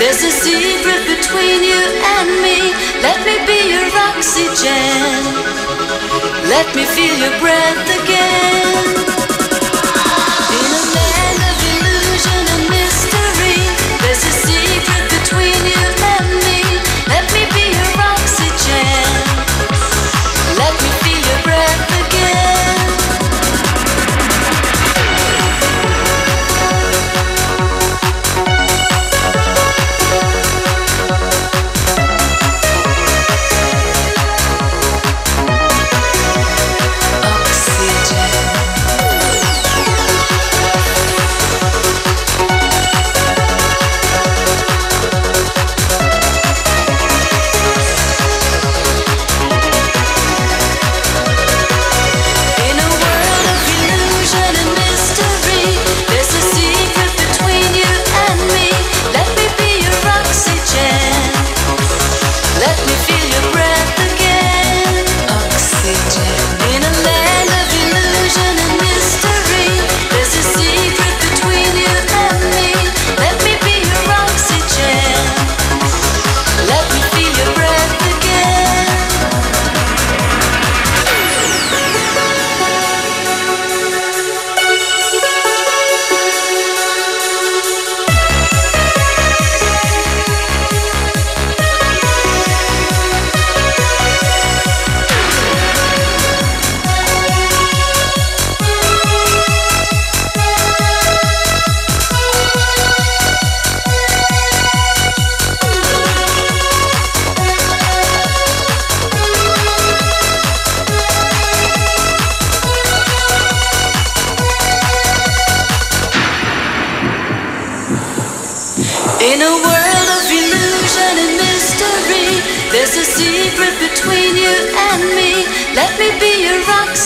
There's a secret between you and me. Let me be your oxygen. Let me feel your breath again.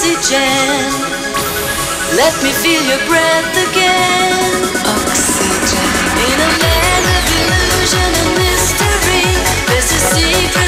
oxygen. Let me feel your breath again. Oxygen. In a land of illusion and mystery, there's a secret.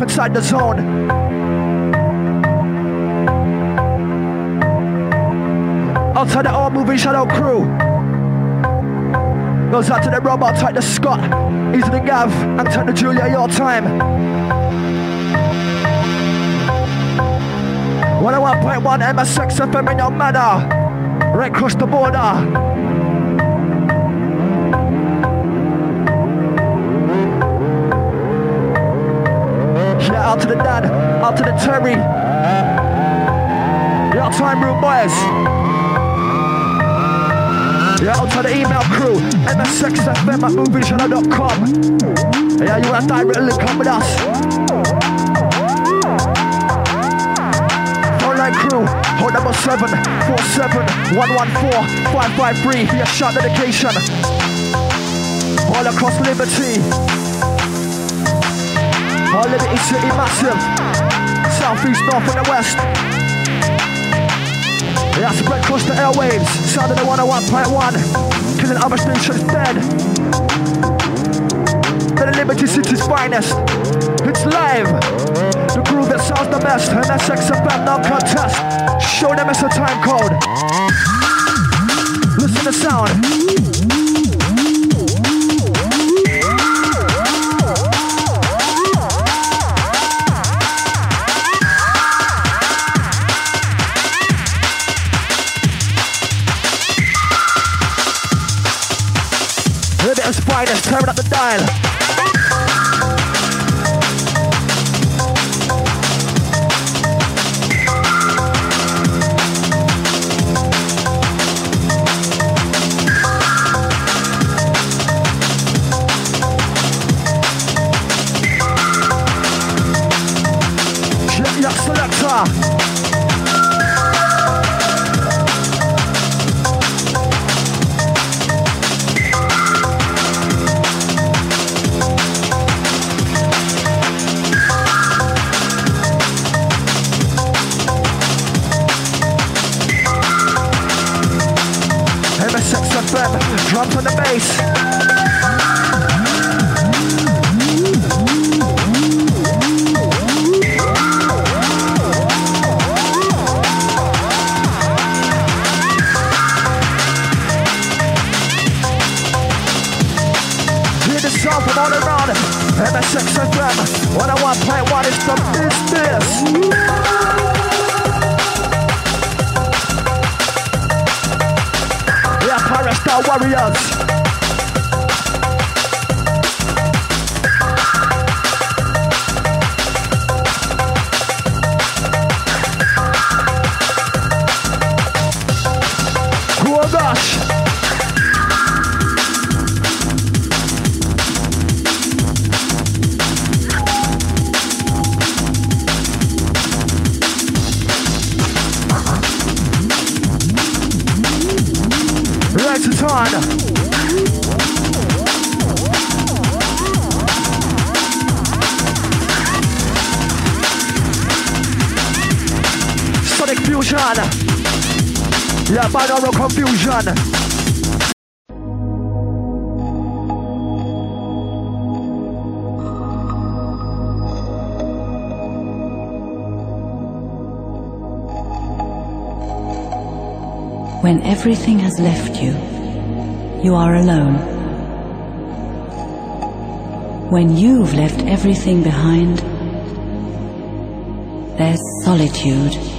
Inside the zone. Outside the all moving shadow crew. Goes out to the robot, type the Scott. Easy the Gav, and turn the Julia your time. 101.1 MSX FM in your manner. Right across the border. Out to the dad, out to the Terry. Yeah, time room boys. Yeah, out to the email crew, msxfm at moviejournal.com. Yeah, you want to direct link up with us. Phone line crew, hold number 747 114 553. Yeah, shot dedication. All across Liberty. All Liberty City massive. South, Southeast, north and the west. Yeah, spread across the airwaves. Sound of the 101.1. Killing other stations dead. To the Liberty City's finest. It's live. The groove that sounds the best. And that's XFM, no contest. Show them it's a Timecode. Listen to sound. Israel. When everything has left you, you are alone. When you've left everything behind, there's solitude.